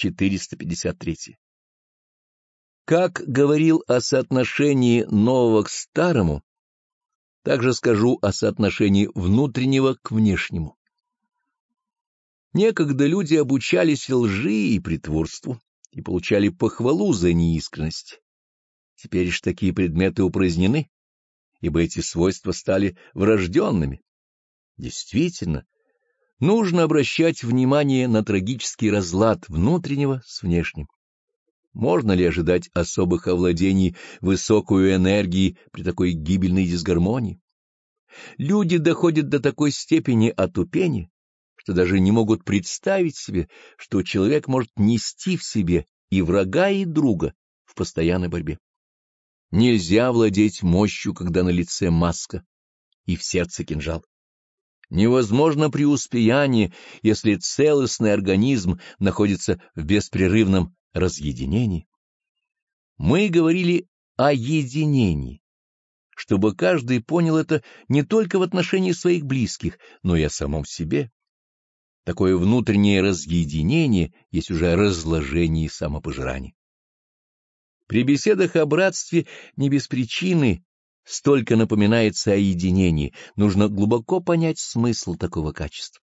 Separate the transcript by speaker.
Speaker 1: 453. Как говорил о соотношении нового к старому, также скажу о соотношении внутреннего к внешнему. Некогда люди обучались лжи и притворству и получали похвалу за неискренность. Теперь же такие предметы упразднены, ибо эти свойства стали врожденными. Действительно, нужно обращать внимание на трагический разлад внутреннего с внешним. Можно ли ожидать особых овладений высокую энергии при такой гибельной дисгармонии? Люди доходят до такой степени отупения, что даже не могут представить себе, что человек может нести в себе и врага, и друга в постоянной борьбе. Нельзя владеть мощью, когда на лице маска и в сердце кинжал. Невозможно преуспеяние, если целостный организм находится в беспрерывном разъединении. Мы говорили о единении, чтобы каждый понял это не только в отношении своих близких, но и о самом себе. Такое внутреннее разъединение есть уже разложение и самопожирание. При беседах о братстве не без причины столько напоминается о единении, нужно глубоко понять смысл такого качества.